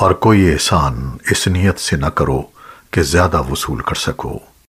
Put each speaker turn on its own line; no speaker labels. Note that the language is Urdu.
اور کوئی احسان اس نیت سے نہ کرو کہ زیادہ وصول کر سکو۔